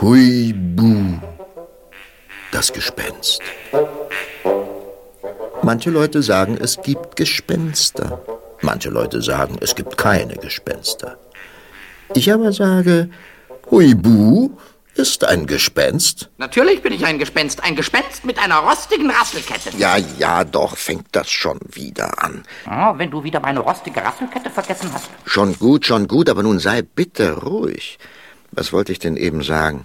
Huibu, das Gespenst. Manche Leute sagen, es gibt Gespenster. Manche Leute sagen, es gibt keine Gespenster. Ich aber sage, Huibu ist ein Gespenst. Natürlich bin ich ein Gespenst. Ein Gespenst mit einer rostigen Rasselkette. Ja, ja, doch, fängt das schon wieder an. Oh, wenn du wieder meine rostige Rasselkette vergessen hast. Schon gut, schon gut, aber nun sei bitte ruhig. Was wollte ich denn eben sagen?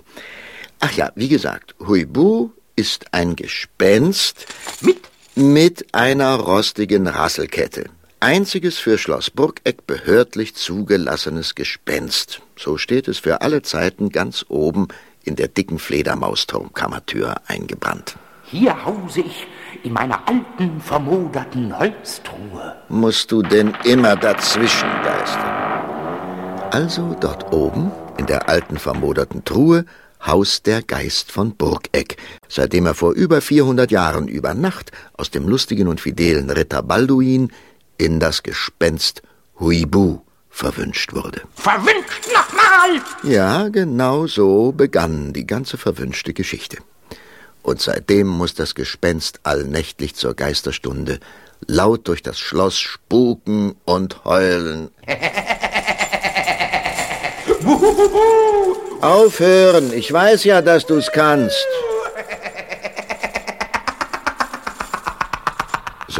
Ach ja, wie gesagt, Huibu ist ein Gespenst mit, mit einer rostigen Rasselkette. Einziges für Schloss Burgeck behördlich zugelassenes Gespenst. So steht es für alle Zeiten ganz oben in der dicken Fledermausturmkammertür eingebrannt. Hier hause ich in meiner alten, vermoderten Holztruhe. Musst du denn immer dazwischen geistern? Also dort oben, in der alten, vermoderten Truhe, haust der Geist von Burgeck, seitdem er vor über 400 Jahren über Nacht aus dem lustigen und fidelen Ritter Balduin in das Gespenst Huibu verwünscht wurde. Verwünscht nochmal! Ja, genau so begann die ganze verwünschte Geschichte. Und seitdem muss das Gespenst allnächtlich zur Geisterstunde laut durch das Schloss spuken und heulen. Aufhören, ich weiß ja, dass du's kannst.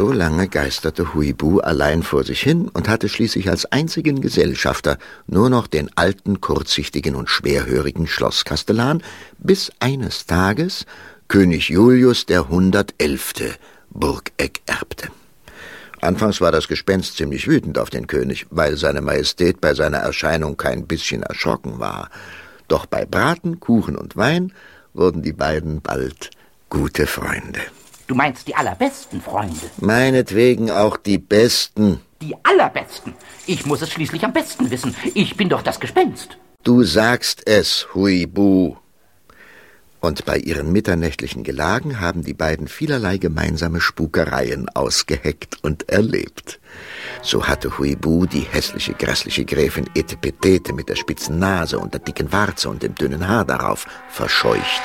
So lange geisterte Huibu allein vor sich hin und hatte schließlich als einzigen Gesellschafter nur noch den alten, kurzsichtigen und schwerhörigen Schlosskastellan, bis eines Tages König Julius der Hundertelfte Burgeck erbte. Anfangs war das Gespenst ziemlich wütend auf den König, weil seine Majestät bei seiner Erscheinung kein bisschen erschrocken war. Doch bei Braten, Kuchen und Wein wurden die beiden bald gute Freunde. Du meinst die allerbesten Freunde. Meinetwegen auch die besten. Die allerbesten. Ich muss es schließlich am besten wissen. Ich bin doch das Gespenst. Du sagst es, Huibu. Und bei ihren mitternächtlichen Gelagen haben die beiden vielerlei gemeinsame Spukereien ausgeheckt und erlebt. So hatte Huibu die hässliche, grässliche Gräfin Etepetete mit der spitzen Nase und der dicken Warze und dem dünnen Haar darauf verscheucht,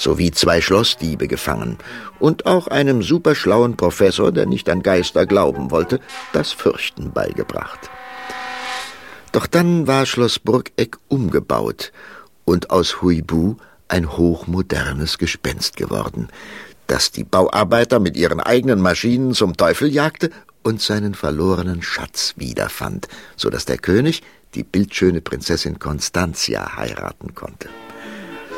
sowie zwei Schlossdiebe gefangen und auch einem superschlauen Professor, der nicht an Geister glauben wollte, das Fürchten beigebracht. Doch dann war Schloss Burgeck umgebaut und aus Huibu ein hochmodernes Gespenst geworden, das die Bauarbeiter mit ihren eigenen Maschinen zum Teufel jagte und seinen verlorenen Schatz wiederfand, so dass der König die bildschöne Prinzessin Constantia heiraten konnte.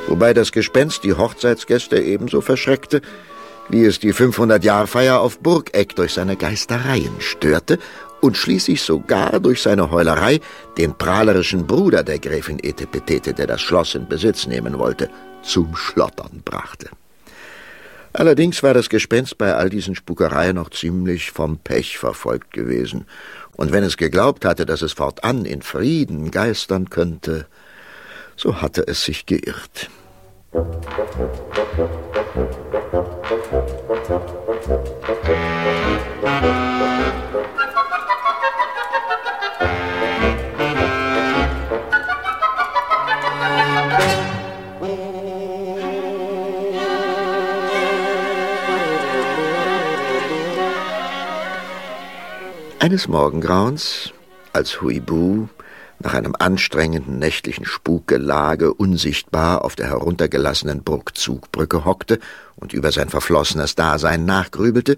Wobei das Gespenst die Hochzeitsgäste ebenso verschreckte, wie es die 500-Jahr-Feier auf Burgeck durch seine Geistereien störte und schließlich sogar durch seine Heulerei den prahlerischen Bruder der Gräfin Etepetete, der das Schloss in Besitz nehmen wollte, zum Schlottern brachte. Allerdings war das Gespenst bei all diesen Spukereien noch ziemlich vom Pech verfolgt gewesen, und wenn es geglaubt hatte, dass es fortan in Frieden geistern könnte, so hatte es sich geirrt. Eines Morgengrauens, als Huibu nach einem anstrengenden nächtlichen Spukgelage unsichtbar auf der heruntergelassenen Burgzugbrücke hockte und über sein verflossenes Dasein nachgrübelte,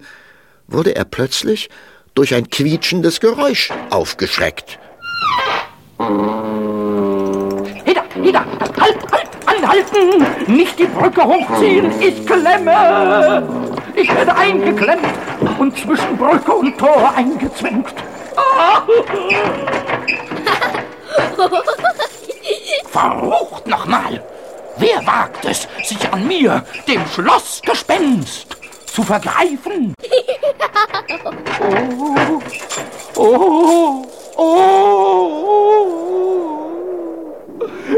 wurde er plötzlich durch ein quietschendes Geräusch aufgeschreckt. Heda, Heda, halt, halt, anhalten! Nicht die Brücke hochziehen, ich klemme! Ich werde eingeklemmt und zwischen Brücke und Tor eingezwängt. Verrucht nochmal! Wer wagt es, sich an mir, dem Schlossgespenst, zu vergreifen? Oh, oh, oh.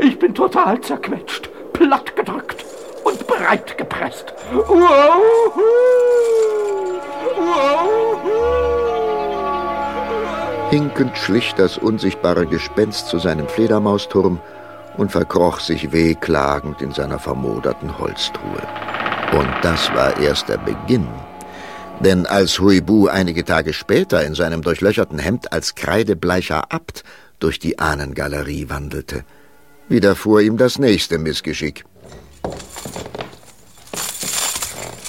Ich bin total zerquetscht, plattgedrückt und breit gepresst. Wow. Wow. Hinkend schlich das unsichtbare Gespenst zu seinem Fledermausturm und verkroch sich wehklagend in seiner vermoderten Holztruhe. Und das war erst der Beginn. Denn als Huibu einige Tage später in seinem durchlöcherten Hemd als kreidebleicher Abt durch die Ahnengalerie wandelte, widerfuhr ihm das nächste Missgeschick.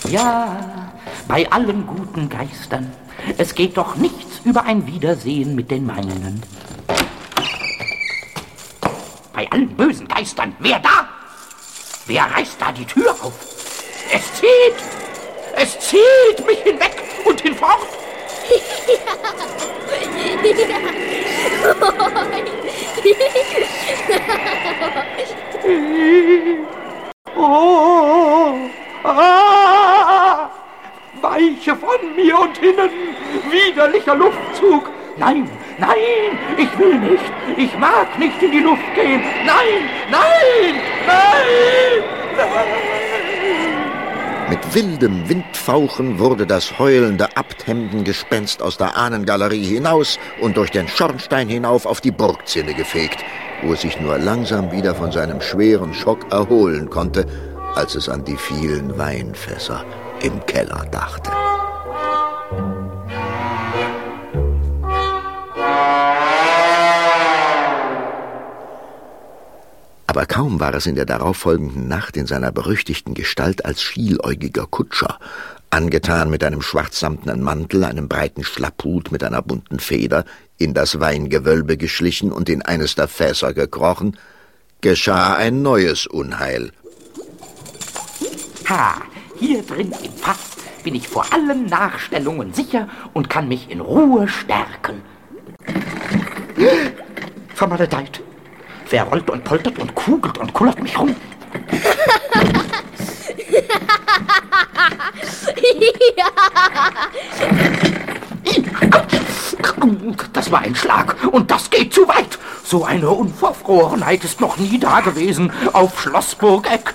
Ja, bei allen guten Geistern, es geht doch nichts über ein Wiedersehen mit den meinen. Bei allen bösen Geistern, wer da? Wer reißt da die Tür auf? Es zieht! Es zieht mich hinweg und hinfort! oh, ah, weiche von mir und hinnen, widerlicher Luftzug. Nein, nein, ich will nicht, ich mag nicht in die Luft gehen. Nein, nein, nein, nein. Mit wildem Windfauchen wurde das heulende Abthemdengespenst aus der Ahnengalerie hinaus und durch den Schornstein hinauf auf die Burgzinne gefegt, wo es sich nur langsam wieder von seinem schweren Schock erholen konnte, als es an die vielen Weinfässer im Keller dachte. Aber kaum war es in der darauffolgenden Nacht in seiner berüchtigten Gestalt als schieläugiger Kutscher, angetan mit einem schwarzsamtenen Mantel, einem breiten Schlapphut mit einer bunten Feder, in das Weingewölbe geschlichen und in eines der Fässer gekrochen, geschah ein neues Unheil. Ha, hier drin im Fass bin ich vor allen Nachstellungen sicher und kann mich in Ruhe stärken. Vermaledeit. Wer rollt und poltert und kugelt und kullert mich rum? Das war ein Schlag und das geht zu weit. So eine Unverfrorenheit ist noch nie dagewesen auf Schlossburg-Eck.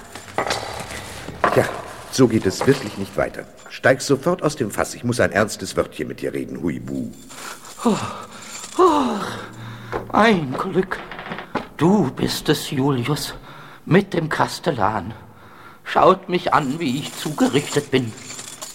Ja, so geht es wirklich nicht weiter. Steig sofort aus dem Fass. Ich muss ein ernstes Wörtchen mit dir reden, Huibu. Oh, oh, ein Glück. Du bist es, Julius, mit dem Kastellan. Schaut mich an, wie ich zugerichtet bin.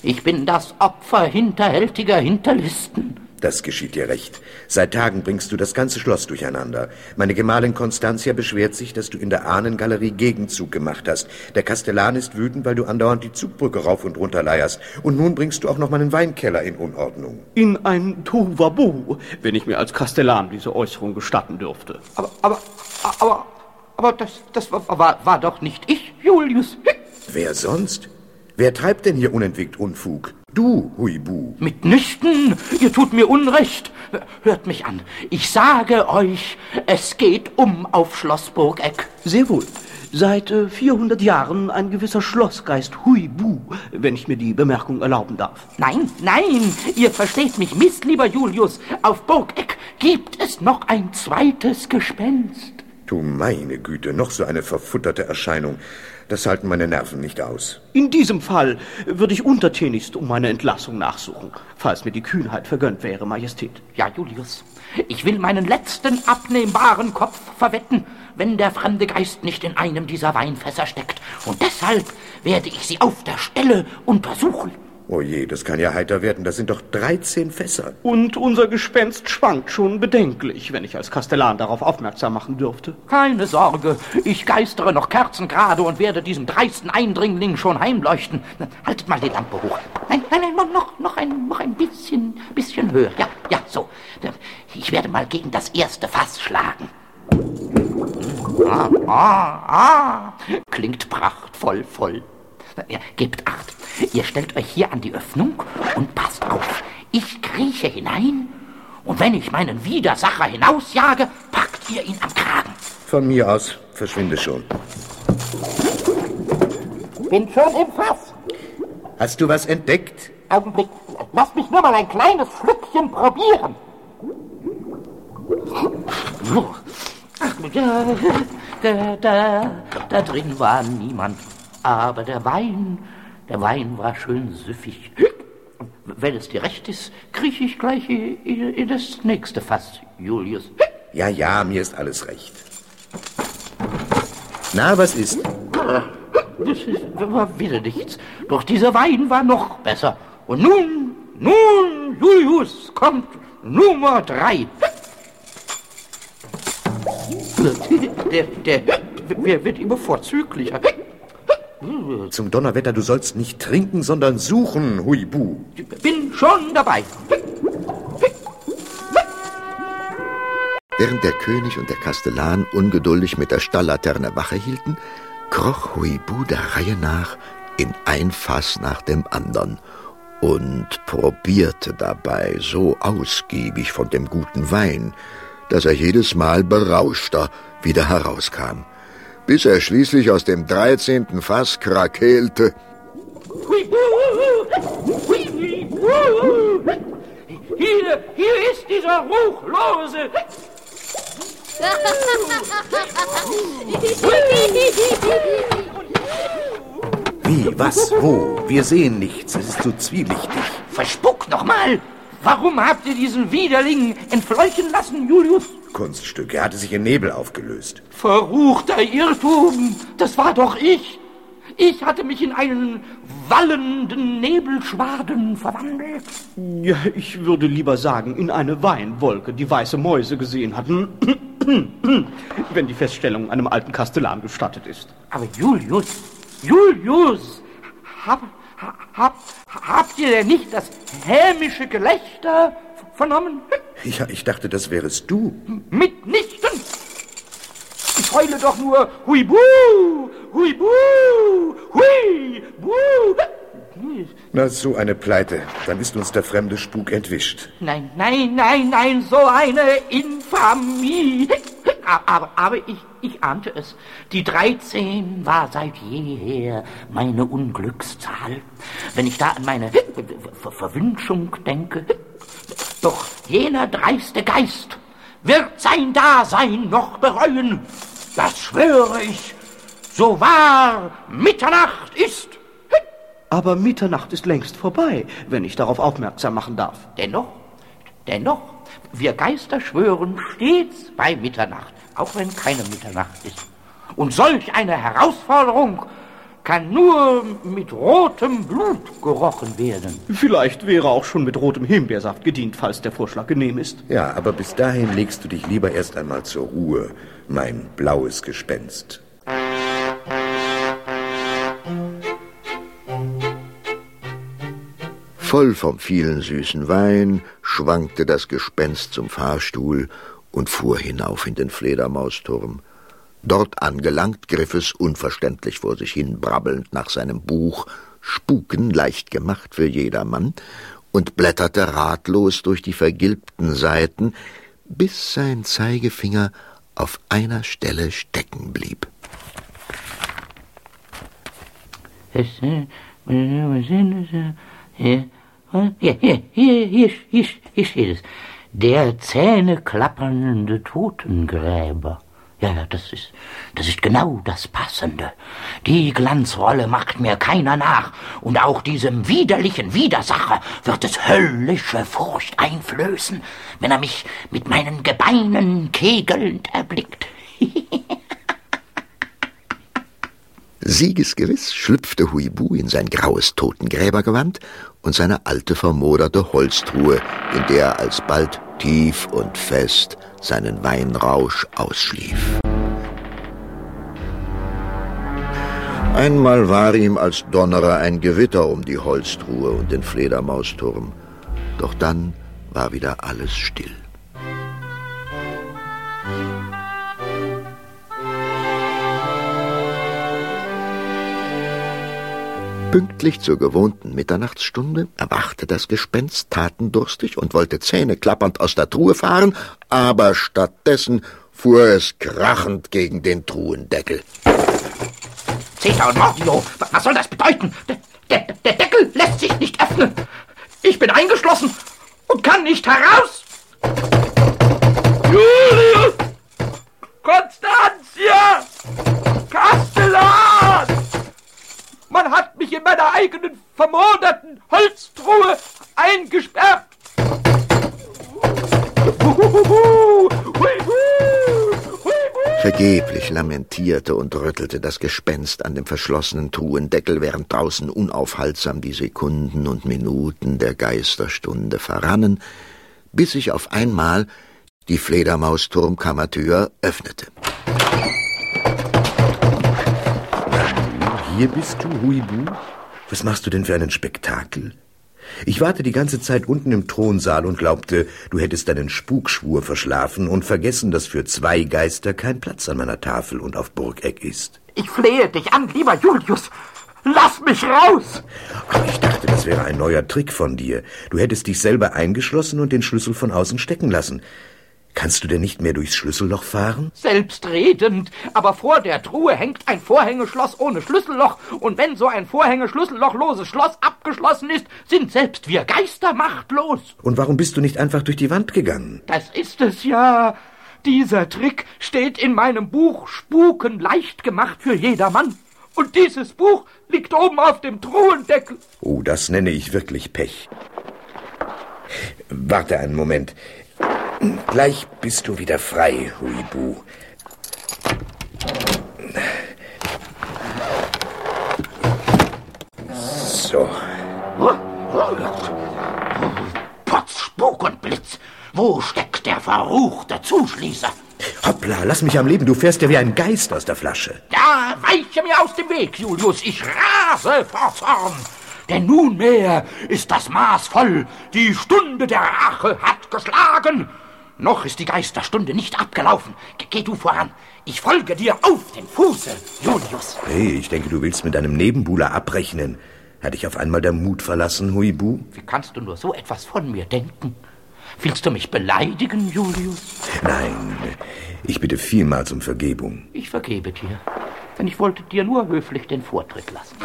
Ich bin das Opfer hinterhältiger Hinterlisten. Das geschieht dir recht. Seit Tagen bringst du das ganze Schloss durcheinander. Meine Gemahlin Constantia beschwert sich, dass du in der Ahnengalerie Gegenzug gemacht hast. Der Kastellan ist wütend, weil du andauernd die Zugbrücke rauf und runter leierst. Und nun bringst du auch noch meinen Weinkeller in Unordnung. In ein Tohuwabohu, wenn ich mir als Kastellan diese Äußerung gestatten dürfte. Aber, aber, aber, aber das, das war, war, war doch nicht ich, Julius. Wer sonst? Wer treibt denn hier unentwegt Unfug? Du, Huibu. Mitnichten, ihr tut mir Unrecht. Hört mich an. Ich sage euch, es geht um auf Schlossburg-Eck. Sehr wohl. Seit äh, 400 Jahren ein gewisser Schlossgeist Huibu, wenn ich mir die Bemerkung erlauben darf. Nein, nein, ihr versteht mich miss, lieber Julius. Auf Burgeck gibt es noch ein zweites Gespenst. Du meine Güte, noch so eine verfutterte Erscheinung. Das halten meine Nerven nicht aus. In diesem Fall würde ich untertänigst um meine Entlassung nachsuchen, falls mir die Kühnheit vergönnt wäre, Majestät. Ja, Julius, ich will meinen letzten abnehmbaren Kopf verwetten, wenn der fremde Geist nicht in einem dieser Weinfässer steckt. Und deshalb werde ich sie auf der Stelle untersuchen. Oh je, das kann ja heiter werden. Das sind doch 13 Fässer. Und unser Gespenst schwankt schon bedenklich, wenn ich als Kastellan darauf aufmerksam machen dürfte. Keine Sorge, ich geistere noch kerzengerade und werde diesem dreisten Eindringling schon heimleuchten. Haltet mal die Lampe hoch. Nein, nein, nein, noch, noch, ein, noch ein bisschen, bisschen höher. Ja, ja, so. Ich werde mal gegen das erste Fass schlagen. Ah, ah, ah. Klingt prachtvoll voll. Ja, gebt acht. Ihr stellt euch hier an die Öffnung und passt auf. Ich krieche hinein und wenn ich meinen Widersacher hinausjage, packt ihr ihn am Kragen. Von mir aus. Verschwinde schon. Bin schon im Fass. Hast du was entdeckt? Augenblick. Lass mich nur mal ein kleines Schlückchen probieren. Ach, da, da, da, da drin war niemand. Aber der Wein, der Wein war schön süffig. wenn es dir recht ist, krieche ich gleich in, in das nächste Fass, Julius. Ja, ja, mir ist alles recht. Na, was ist? Das ist, war wieder nichts. Doch dieser Wein war noch besser. Und nun, nun, Julius, kommt Nummer drei. Der, der, der wird immer vorzüglicher. Zum Donnerwetter, du sollst nicht trinken, sondern suchen, Huibu. Bin schon dabei. Während der König und der Kastellan ungeduldig mit der Stalllaterne Wache hielten, kroch Huibu der Reihe nach in ein Fass nach dem andern und probierte dabei so ausgiebig von dem guten Wein, dass er jedes Mal berauschter wieder herauskam, bis er schließlich aus dem dreizehnten Fass krakeelte. Hier, hier ist dieser Ruchlose. Wie, was, wo? Wir sehen nichts. Es ist so zwielichtig. Verspuck noch mal! Warum habt ihr diesen Widerling entfleuchen lassen, Julius? Kunststück. Er hatte sich in Nebel aufgelöst. Verruchter Irrtum! Das war doch ich! Ich hatte mich in einen wallenden Nebelschwaden verwandelt. Ja, ich würde lieber sagen, in eine Weinwolke, die weiße Mäuse gesehen hatten. Wenn die Feststellung einem alten Kastellan gestattet ist. Aber Julius, Julius, hab, hab, habt ihr denn nicht das hämische Gelächter vernommen? Ja, ich dachte, das wärest du. Mitnichten! Ich heule doch nur Huibu, Huibu, Huibu. Na, so eine Pleite. Dann ist uns der fremde Spuk entwischt. Nein, nein, nein, nein, so eine Infamie. Aber, aber ich, ich ahnte es. Die 13 war seit jeher meine Unglückszahl. Wenn ich da an meine Ver Verwünschung denke. Doch jener dreiste Geist wird sein Dasein noch bereuen. Das schwöre ich, so wahr Mitternacht ist. Aber Mitternacht ist längst vorbei, wenn ich darauf aufmerksam machen darf. Dennoch, dennoch, wir Geister schwören stets bei Mitternacht, auch wenn keine Mitternacht ist. Und solch eine Herausforderung kann nur mit rotem Blut gerochen werden. Vielleicht wäre auch schon mit rotem Himbeersaft gedient, falls der Vorschlag genehm ist. Ja, aber bis dahin legst du dich lieber erst einmal zur Ruhe, mein blaues Gespenst. Voll vom vielen süßen Wein schwankte das Gespenst zum Fahrstuhl und fuhr hinauf in den Fledermausturm. Dort angelangt, griff es unverständlich vor sich hin, brabbelnd nach seinem Buch, Spuken leicht gemacht für jedermann, und blätterte ratlos durch die vergilbten Seiten, bis sein Zeigefinger auf einer Stelle stecken blieb. Hier, hier, hier, hier, hier, hier steht es. Der zähneklappernde Totengräber. Ja, ja, das ist, das ist genau das Passende. Die Glanzrolle macht mir keiner nach, und auch diesem widerlichen Widersacher wird es höllische Furcht einflößen, wenn er mich mit meinen Gebeinen kegelnd erblickt. Siegesgewiss schlüpfte Huibu in sein graues Totengräbergewand und seine alte vermoderte Holztruhe, in der er alsbald tief und fest seinen Weinrausch ausschlief. Einmal war ihm als Donnerer ein Gewitter um die Holztruhe und den Fledermausturm, doch dann war wieder alles still. Pünktlich zur gewohnten Mitternachtsstunde erwachte das Gespenst tatendurstig und wollte zähneklappernd aus der Truhe fahren, aber stattdessen fuhr es krachend gegen den Truhendeckel. Zeta Mordio, was soll das bedeuten? Der, der, der Deckel lässt sich nicht öffnen. Ich bin eingeschlossen und kann nicht heraus. Julius! Constantia! Kastellan! Man hat mich in meiner eigenen vermoderten Holztruhe eingesperrt. Vergeblich lamentierte und rüttelte das Gespenst an dem verschlossenen Truhendeckel, während draußen unaufhaltsam die Sekunden und Minuten der Geisterstunde verrannen, bis sich auf einmal die Fledermausturmkammertür öffnete. Hier bist du, Huibu? Was machst du denn für einen Spektakel? Ich warte die ganze Zeit unten im Thronsaal und glaubte, du hättest deinen Spukschwur verschlafen und vergessen, dass für zwei Geister kein Platz an meiner Tafel und auf Burgeck ist. Ich flehe dich an, lieber Julius. Lass mich raus! Ach, ich dachte, das wäre ein neuer Trick von dir. Du hättest dich selber eingeschlossen und den Schlüssel von außen stecken lassen. Kannst du denn nicht mehr durchs Schlüsselloch fahren? Selbstredend. Aber vor der Truhe hängt ein Vorhängeschloss ohne Schlüsselloch. Und wenn so ein Vorhängeschlüssellochloses Schloss abgeschlossen ist, sind selbst wir Geister machtlos. Und warum bist du nicht einfach durch die Wand gegangen? Das ist es ja. Dieser Trick steht in meinem Buch Spuken leicht gemacht für jedermann. Und dieses Buch liegt oben auf dem Truhendeckel. Oh, das nenne ich wirklich Pech. Warte einen Moment. Gleich bist du wieder frei, Huibu. So. Potz, Spuk und Blitz. Wo steckt der verruchte Zuschließer? Hoppla, lass mich am Leben. Du fährst ja wie ein Geist aus der Flasche. Ja, weiche mir aus dem Weg, Julius. Ich rase vor Zorn. Denn nunmehr ist das Maß voll. Die Stunde der Rache hat geschlagen. Noch ist die Geisterstunde nicht abgelaufen. Ge geh du voran. Ich folge dir auf den Fuße, Julius. Hey, ich denke, du willst mit deinem Nebenbuhler abrechnen. Hat dich auf einmal der Mut verlassen, Huibu? Wie kannst du nur so etwas von mir denken? Willst du mich beleidigen, Julius? Nein, ich bitte vielmals um Vergebung. Ich vergebe dir, denn ich wollte dir nur höflich den Vortritt lassen.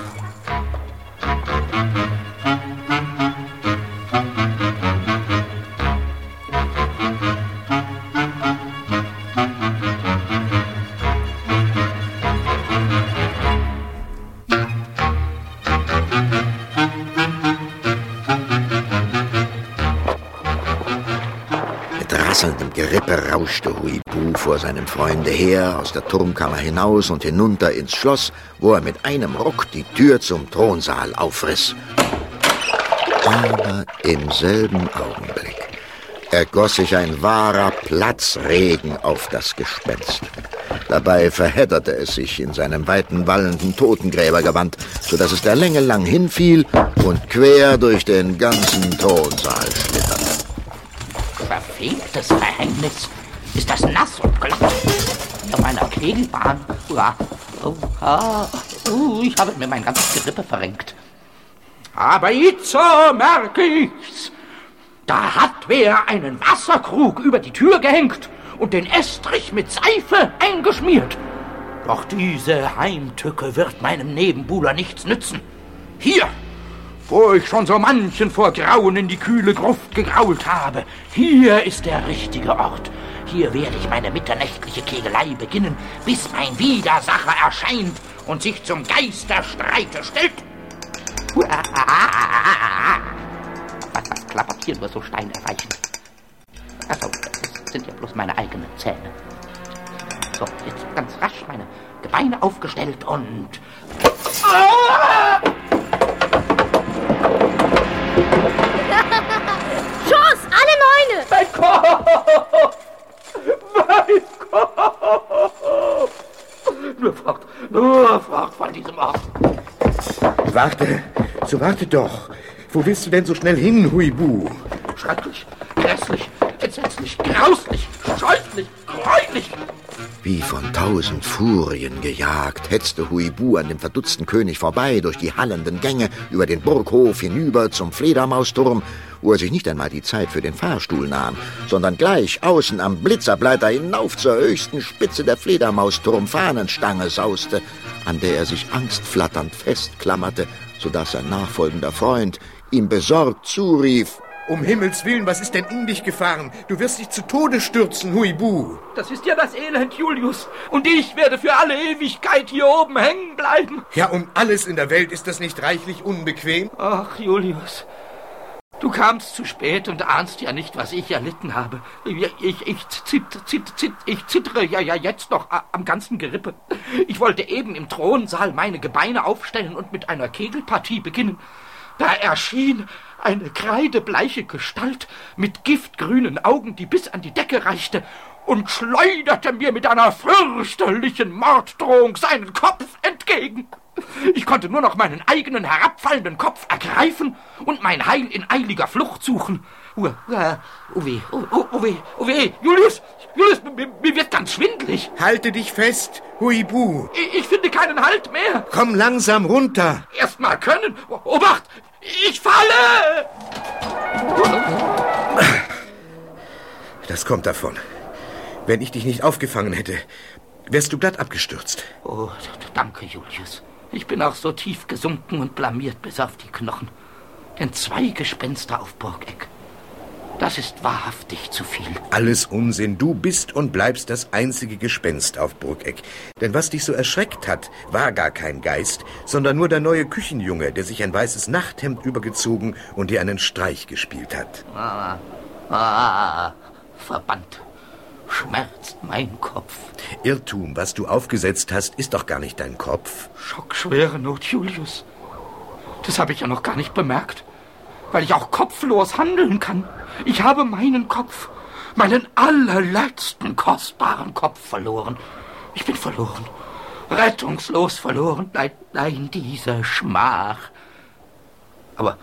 Gerippe rauschte Huibu vor seinem Freunde her, aus der Turmkammer hinaus und hinunter ins Schloss, wo er mit einem Ruck die Tür zum Thronsaal aufriss. Aber im selben Augenblick ergoss sich ein wahrer Platzregen auf das Gespenst. Dabei verhedderte es sich in seinem weiten, wallenden Totengräbergewand, so dass es der Länge lang hinfiel und quer durch den ganzen Thronsaal schlitterte. Verfehltes Verhängnis. Ist das nass und glatt? Auf meiner Kegelbahn. Uah. Oh, ah, uh, ich habe mir mein ganzes Gerippe verrenkt. Aber jetzt merke ich's. Da hat wer einen Wasserkrug über die Tür gehängt und den Estrich mit Seife eingeschmiert. Doch diese Heimtücke wird meinem Nebenbuhler nichts nützen. Hier, wo ich schon so manchen vor Grauen in die kühle Gruft gegrault habe. Hier ist der richtige Ort. Hier werde ich meine mitternächtliche Kegelei beginnen, bis mein Widersacher erscheint und sich zum Geisterstreite stellt. Was, was klappert hier nur so steinerweichend? Achso, das sind ja bloß meine eigenen Zähne. So, jetzt ganz rasch meine Gebeine aufgestellt und... Ah! Schuss, alle Neune! Mein Kopf! Mein Kopf! Nur fort, nur fort von diesem Ort. Warte, so warte doch. Wo willst du denn so schnell hin, Huibu? Wie von tausend Furien gejagt, hetzte Huibu an dem verdutzten König vorbei, durch die hallenden Gänge, über den Burghof hinüber zum Fledermausturm, wo er sich nicht einmal die Zeit für den Fahrstuhl nahm, sondern gleich außen am Blitzerbleiter hinauf zur höchsten Spitze der Fledermausturm-Fahnenstange sauste, an der er sich angstflatternd festklammerte, so dass sein nachfolgender Freund ihm besorgt zurief, Um Himmels Willen, was ist denn in dich gefahren? Du wirst dich zu Tode stürzen, Huibu. Das ist ja das Elend, Julius. Und ich werde für alle Ewigkeit hier oben hängen bleiben. Ja, um alles in der Welt ist das nicht reichlich unbequem? Ach, Julius, Du kamst zu spät und ahnst ja nicht, was ich erlitten habe. Ich, ich, ich, zit, zit, zit, ich zittere ja, ja jetzt noch am ganzen Gerippe. Ich wollte eben im Thronsaal meine Gebeine aufstellen und mit einer Kegelpartie beginnen. Da erschien eine kreidebleiche Gestalt mit giftgrünen Augen, die bis an die Decke reichte und schleuderte mir mit einer fürchterlichen Morddrohung seinen Kopf entgegen. Ich konnte nur noch meinen eigenen herabfallenden Kopf ergreifen und mein Heil in eiliger Flucht suchen. Uwe, Uwe, Uwe, Uwe, Julius, Julius, mir, wird ganz schwindlig. Halte dich fest, Huibu. Ich, ich finde keinen Halt mehr. Komm langsam runter. Erst mal können. Obacht, ich falle! Das kommt davon. Wenn ich dich nicht aufgefangen hätte, wärst du glatt abgestürzt. Oh, danke, Julius. Ich bin auch so tief gesunken und blamiert bis auf die Knochen. Denn zwei Gespenster auf Burgeck. Das ist wahrhaftig zu viel. Alles Unsinn. Du bist und bleibst das einzige Gespenst auf Burgeck. Denn was dich so erschreckt hat, war gar kein Geist, sondern nur der neue Küchenjunge, der sich ein weißes Nachthemd übergezogen und dir einen Streich gespielt hat. Ah, ah, verbannt schmerzt mein Kopf. Irrtum, was du aufgesetzt hast, ist doch gar nicht dein Kopf. Schockschwere Not, Julius. Das habe ich ja noch gar nicht bemerkt, weil ich auch kopflos handeln kann. Ich habe meinen Kopf, meinen allerletzten kostbaren Kopf verloren. Ich bin verloren, rettungslos verloren. Nein, nein, diese Schmach. Aber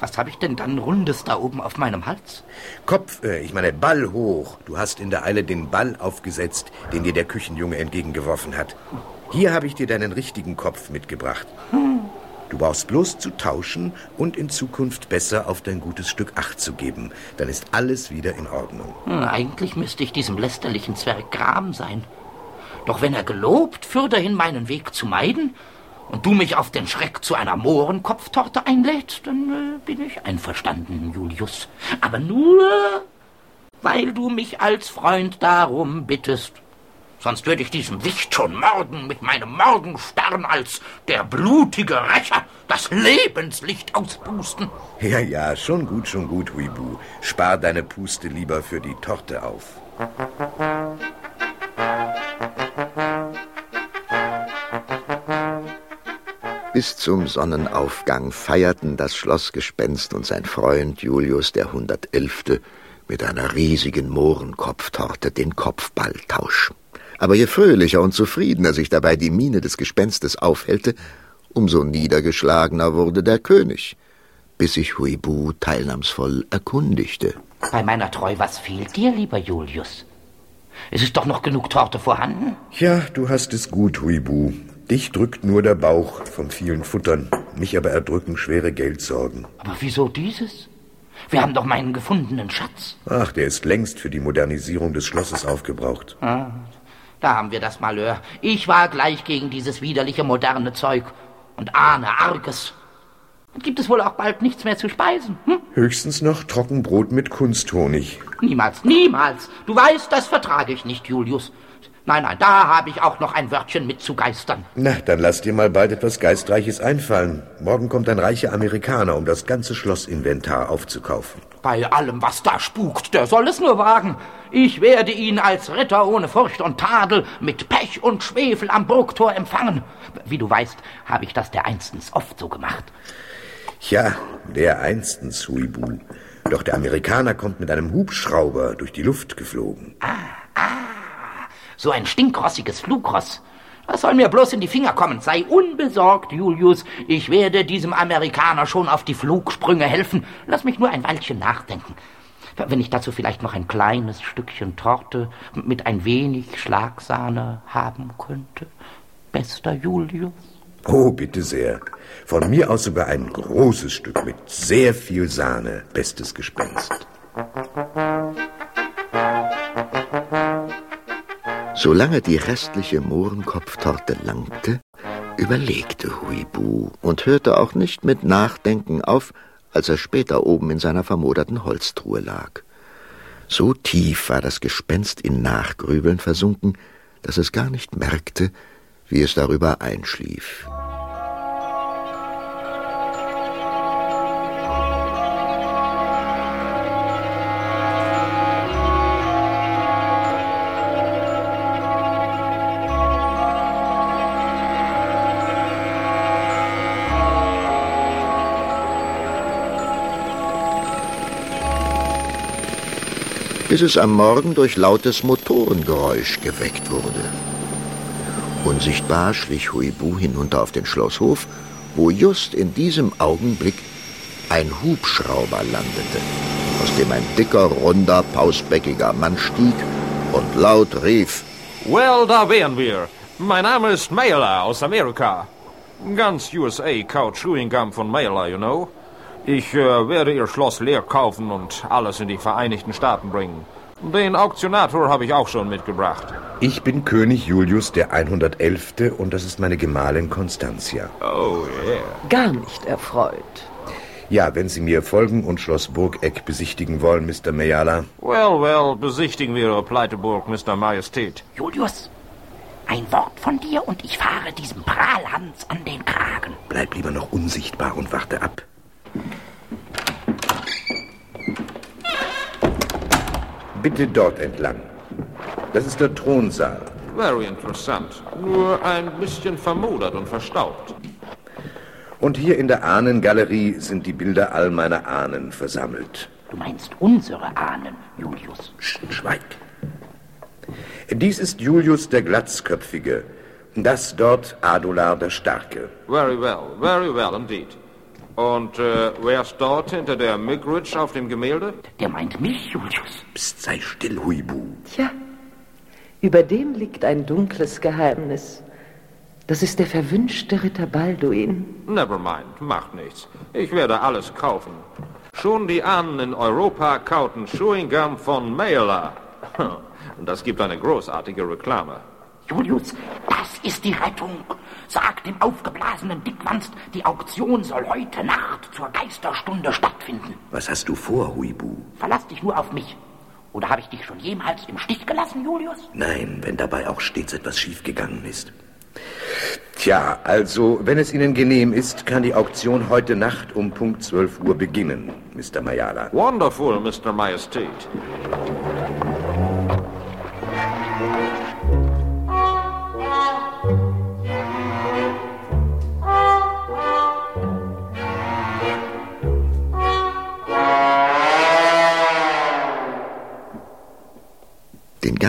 was habe ich denn dann Rundes da oben auf meinem Hals? Kopf, äh, ich meine Ball hoch. Du hast in der Eile den Ball aufgesetzt, den dir der Küchenjunge entgegengeworfen hat. Hier habe ich dir deinen richtigen Kopf mitgebracht. Du brauchst bloß zu tauschen und in Zukunft besser auf dein gutes Stück Acht zu geben. Dann ist alles wieder in Ordnung. Hm, eigentlich müsste ich diesem lästerlichen Zwerg Gram sein. Doch wenn er gelobt, fürderhin meinen Weg zu meiden, und du mich auf den Schreck zu einer Mohrenkopftorte einlädst, dann äh, bin ich einverstanden, Julius. Aber nur, weil du mich als Freund darum bittest. Sonst würde ich diesem Wicht schon morgen mit meinem Morgenstern als der blutige Rächer das Lebenslicht auspusten. Ja, ja, schon gut, schon gut, Huibu. Spar deine Puste lieber für die Torte auf. Bis zum Sonnenaufgang feierten das Schlossgespenst und sein Freund Julius der Hundertelfte mit einer riesigen Mohrenkopftorte den Kopfballtausch. Aber je fröhlicher und zufriedener sich dabei die Miene des Gespenstes aufhellte, umso niedergeschlagener wurde der König, bis sich Huibu teilnahmsvoll erkundigte. Bei meiner Treu, was fehlt dir, lieber Julius? Es ist doch noch genug Torte vorhanden? Ja, du hast es gut, Huibu. Dich drückt nur der Bauch vom vielen Futtern, mich aber erdrücken schwere Geldsorgen. Aber wieso dieses? Wir haben doch meinen gefundenen Schatz. Ach, der ist längst für die Modernisierung des Schlosses aufgebraucht. Ah, da haben wir das Malheur. Ich war gleich gegen dieses widerliche moderne Zeug und ahne Arges. Gibt es wohl auch bald nichts mehr zu speisen? Hm? Höchstens noch Trockenbrot mit Kunsthonig. Niemals, niemals. Du weißt, das vertrage ich nicht, Julius. Nein, nein, da habe ich auch noch ein Wörtchen mit zu geistern. Na, dann lass dir mal bald etwas Geistreiches einfallen. Morgen kommt ein reicher Amerikaner, um das ganze Schlossinventar aufzukaufen. Bei allem, was da spukt, der soll es nur wagen. Ich werde ihn als Ritter ohne Furcht und Tadel mit Pech und Schwefel am Burgtor empfangen. Wie du weißt, habe ich das der einstens oft so gemacht. Ja, der einstens, Huibu. Doch der Amerikaner kommt mit einem Hubschrauber durch die Luft geflogen. Ah, ah. So ein stinkrossiges Flugross. Das soll mir bloß in die Finger kommen. Sei unbesorgt, Julius. Ich werde diesem Amerikaner schon auf die Flugsprünge helfen. Lass mich nur ein Weilchen nachdenken. Wenn ich dazu vielleicht noch ein kleines Stückchen Torte mit ein wenig Schlagsahne haben könnte. Bester Julius. Oh, bitte sehr. Von mir aus sogar ein großes Stück mit sehr viel Sahne. Bestes Gespenst. Solange die restliche Mohrenkopftorte langte, überlegte Huibu und hörte auch nicht mit Nachdenken auf, als er später oben in seiner vermoderten Holztruhe lag. So tief war das Gespenst in Nachgrübeln versunken, dass es gar nicht merkte, wie es darüber einschlief. Bis es am Morgen durch lautes Motorengeräusch geweckt wurde. Unsichtbar schlich Huibu hinunter auf den Schlosshof, wo just in diesem Augenblick ein Hubschrauber landete, aus dem ein dicker, runder, pausbäckiger Mann stieg und laut rief: Well, da wären wir. Mein Name ist Mailer aus Amerika. Ganz USA kaut Chewing Gum von Mailer, you know. Ich äh, werde Ihr Schloss leer kaufen und alles in die Vereinigten Staaten bringen. Den Auktionator habe ich auch schon mitgebracht. Ich bin König Julius der 111. und das ist meine Gemahlin Constantia. Oh, yeah. Gar nicht erfreut. Ja, wenn Sie mir folgen und Schloss Burgeck besichtigen wollen, Mr. Mayala. Well, well, besichtigen wir Ihre Pleiteburg, Mr. Majestät. Julius, ein Wort von dir und ich fahre diesem Prahlhans an den Kragen. Bleib lieber noch unsichtbar und warte ab. Bitte dort entlang. Das ist der Thronsaal. Very interessant. Nur ein bisschen vermodert und verstaubt. Und hier in der Ahnengalerie sind die Bilder all meiner Ahnen versammelt. Du meinst unsere Ahnen, Julius. Schweig. Dies ist Julius der Glatzköpfige. Das dort Adular der Starke. Very well, very well indeed. Und äh, wer ist dort hinter der Migridge auf dem Gemälde? Der meint mich, Julius. Psst, sei still, Huibu. Tja, über dem liegt ein dunkles Geheimnis. Das ist der verwünschte Ritter Balduin. Never mind, macht nichts. Ich werde alles kaufen. Schon die Ahnen in Europa kauten Chewing Gum von Mailer. Das gibt eine großartige Reklame. Julius, das ist die Rettung. Sag dem aufgeblasenen Dickwanst, die Auktion soll heute Nacht zur Geisterstunde stattfinden. Was hast du vor, Huibu? Verlass dich nur auf mich. Oder habe ich dich schon jemals im Stich gelassen, Julius? Nein, wenn dabei auch stets etwas schiefgegangen ist. Tja, also, wenn es Ihnen genehm ist, kann die Auktion heute Nacht um Punkt 12 Uhr beginnen, Mr. Mayala. Wonderful, Mr. Majestät.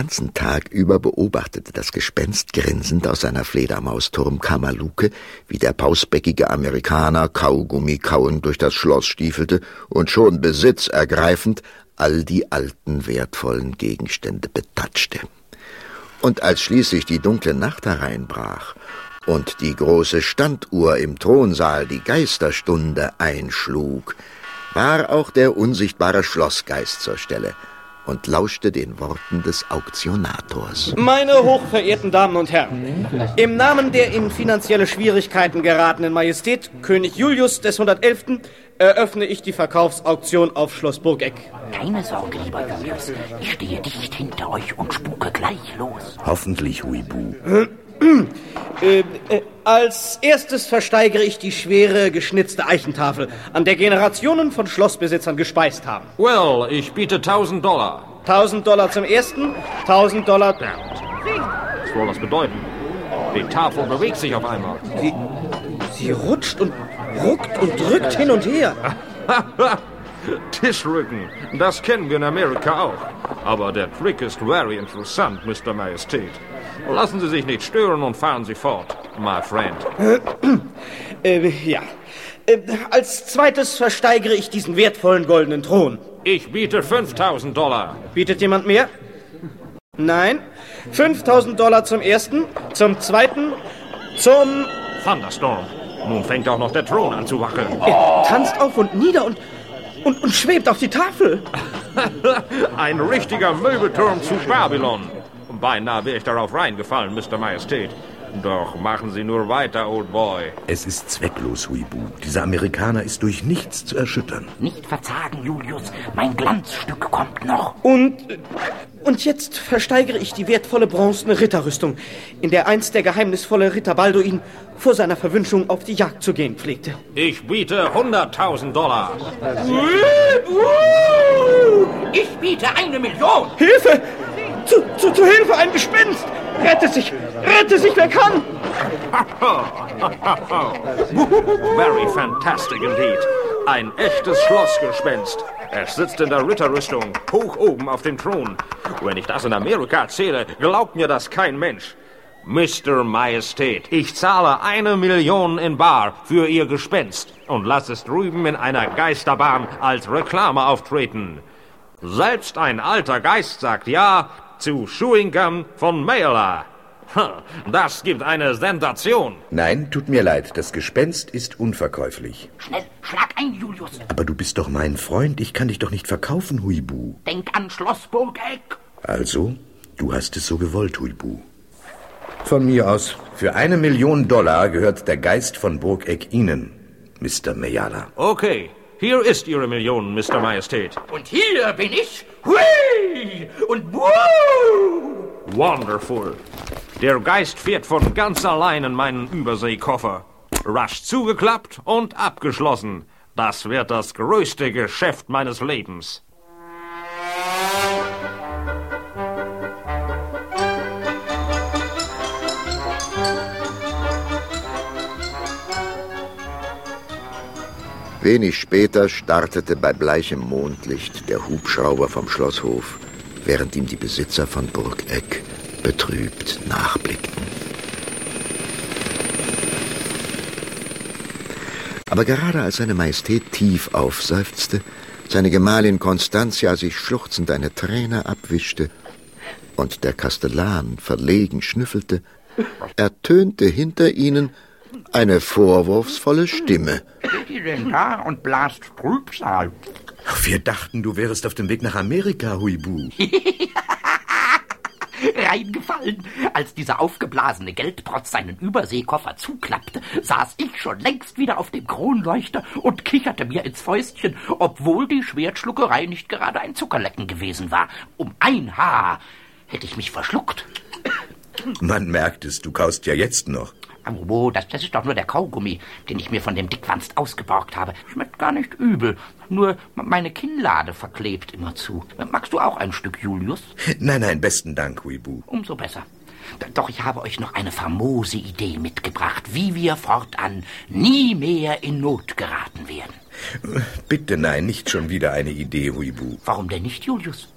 Ganzen Tag über beobachtete das Gespenst grinsend aus seiner Fledermausturmkammerluke, wie der pausbäckige Amerikaner Kaugummi kauend durch das Schloss stiefelte und schon besitzergreifend all die alten wertvollen Gegenstände betatschte. Und als schließlich die dunkle Nacht hereinbrach und die große Standuhr im Thronsaal die Geisterstunde einschlug, war auch der unsichtbare Schlossgeist zur Stelle und lauschte den Worten des Auktionators. Meine hochverehrten Damen und Herren, im Namen der in finanzielle Schwierigkeiten geratenen Majestät König Julius des 111. eröffne ich die Verkaufsauktion auf Schloss Burgeck. Keine Sorge, lieber Julius. Ich stehe dicht hinter euch und spuke gleich los. Hoffentlich, Huibu. Äh, äh, als erstes versteigere ich die schwere geschnitzte Eichentafel, an der Generationen von Schlossbesitzern gespeist haben. Well, ich biete 1000 Dollar. 1000 Dollar zum ersten, 1000 Dollar. Was soll das bedeuten? Die Tafel bewegt sich auf einmal. Sie, sie rutscht und ruckt und drückt hin und her. Tischrücken, das kennen wir in Amerika auch. Aber der Trick ist very interessant, Mr. Majestät. Lassen Sie sich nicht stören und fahren Sie fort, my friend. Äh, ja. Äh, als zweites versteigere ich diesen wertvollen goldenen Thron. Ich biete 5000 Dollar. Bietet jemand mehr? Nein. 5000 Dollar zum ersten, zum zweiten, zum... Thunderstorm. Nun fängt auch noch der Thron an zu wackeln. Er tanzt auf und nieder und, und, und schwebt auf die Tafel. Ein richtiger Möbelturm zu Babylon. Beinahe wäre ich darauf reingefallen, Mr. Majestät. Doch machen Sie nur weiter, Old Boy. Es ist zwecklos, Huibu. Dieser Amerikaner ist durch nichts zu erschüttern. Nicht verzagen, Julius. Mein Glanzstück kommt noch. Und, und jetzt versteigere ich die wertvolle bronzene Ritterrüstung, in der einst der geheimnisvolle Ritter Balduin vor seiner Verwünschung auf die Jagd zu gehen pflegte. Ich biete 100.000 Dollar. Ich biete eine Million. Hilfe! Zu, zu, zu Hilfe, ein Gespenst! Rette sich! Rette sich, wer kann! Very fantastic indeed. Ein echtes Schlossgespenst. Es sitzt in der Ritterrüstung, hoch oben auf dem Thron. Wenn ich das in Amerika erzähle, glaubt mir das kein Mensch. Mr. Majestät, ich zahle eine Million in Bar für Ihr Gespenst und lass es drüben in einer Geisterbahn als Reklame auftreten. Selbst ein alter Geist sagt ja zu Chewing Gum von Mailer. Das gibt eine Sensation. Nein, tut mir leid, das Gespenst ist unverkäuflich. Schnell, schlag ein, Julius. Aber du bist doch mein Freund, ich kann dich doch nicht verkaufen, Huibu. Denk an Schloss Burgeck. Also, du hast es so gewollt, Huibu. Von mir aus. Für eine Million Dollar gehört der Geist von Burgeck Ihnen, Mr. Meyala. Okay, hier ist Ihre Million, Mr. Majestät. Und hier bin ich. Hui! Und wuh! Wonderful. Der Geist fährt von ganz allein in meinen Überseekoffer. Rasch zugeklappt und abgeschlossen. Das wird das größte Geschäft meines Lebens. Wenig später startete bei bleichem Mondlicht der Hubschrauber vom Schlosshof, während ihm die Besitzer von Burgeck betrübt nachblickten. Aber gerade als seine Majestät tief aufseufzte, seine Gemahlin Constantia sich schluchzend eine Träne abwischte und der Kastellan verlegen schnüffelte, ertönte hinter ihnen eine vorwurfsvolle Stimme. Steht ihr denn da und blast Trübsal? Wir dachten, du wärest auf dem Weg nach Amerika, Huibu. Reingefallen. Als dieser aufgeblasene Geldprotz seinen Überseekoffer zuklappte, saß ich schon längst wieder auf dem Kronleuchter und kicherte mir ins Fäustchen, obwohl die Schwertschluckerei nicht gerade ein Zuckerlecken gewesen war. Um ein Haar hätte ich mich verschluckt. Man merkt es, du kaust ja jetzt noch. Oh, das, das ist doch nur der Kaugummi, den ich mir von dem Dickwanst ausgeborgt habe. Schmeckt gar nicht übel. Nur meine Kinnlade verklebt immer zu. Magst du auch ein Stück, Julius? Nein, nein, besten Dank, Huibu. Umso besser. Doch ich habe euch noch eine famose Idee mitgebracht, wie wir fortan nie mehr in Not geraten werden. Bitte nein, nicht schon wieder eine Idee, Huibu. Warum denn nicht, Julius?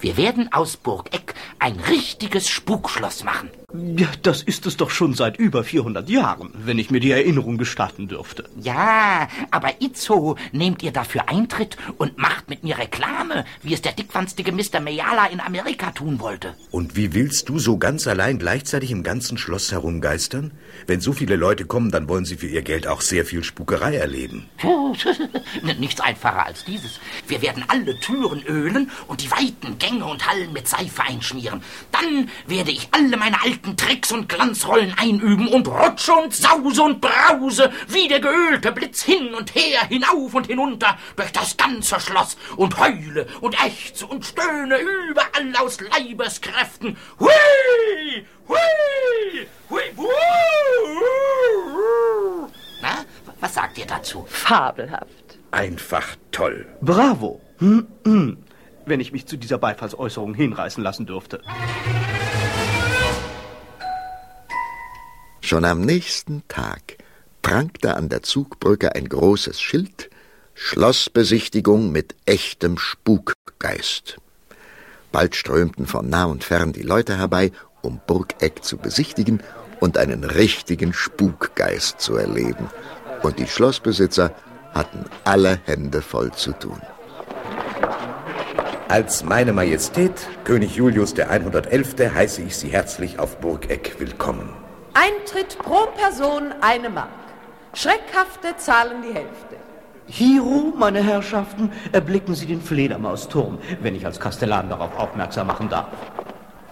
Wir werden aus Burgeck ein richtiges Spukschloss machen. Ja, das ist es doch schon seit über 400 Jahren, wenn ich mir die Erinnerung gestatten dürfte. Ja, aber Itzo, nehmt ihr dafür Eintritt und macht mit mir Reklame, wie es der dickwanstige Mr. Mayala in Amerika tun wollte. Und wie willst du so ganz allein gleichzeitig im ganzen Schloss herumgeistern? Wenn so viele Leute kommen, dann wollen sie für ihr Geld auch sehr viel Spukerei erleben. Nichts einfacher als dieses. Wir werden alle Türen ölen und die weiten Gänge und Hallen mit Seife einschmieren. Dann werde ich alle meine alten Tricks und Glanzrollen einüben und rutsche und sause und brause wie der geölte Blitz hin und her, hinauf und hinunter durch das ganze Schloss und heule und ächze und stöhne überall aus Leibeskräften. Hui! Hui! Hui! Hui! Na, was sagt ihr dazu? Fabelhaft. Einfach toll. Bravo. Hm, hm. Wenn ich mich zu dieser Beifallsäußerung hinreißen lassen dürfte. Schon am nächsten Tag prangte an der Zugbrücke ein großes Schild Schlossbesichtigung mit echtem Spukgeist. Bald strömten von nah und fern die Leute herbei, um Burgeck zu besichtigen und einen richtigen Spukgeist zu erleben. Und die Schlossbesitzer hatten alle Hände voll zu tun. Als meine Majestät, König Julius der 111., heiße ich Sie herzlich auf Burgeck willkommen. Eintritt pro Person eine Mark. Schreckhafte zahlen die Hälfte. Hiro, meine Herrschaften, erblicken Sie den Fledermausturm, wenn ich als Kastellan darauf aufmerksam machen darf.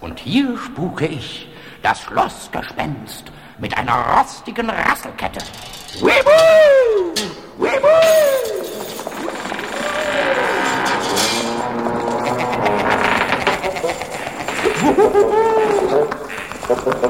Und hier spuke ich das Schlossgespenst mit einer rostigen Rasselkette. Wibu! Wibu! Woo-hoo-hoo-hoo! Ha, ha, ha.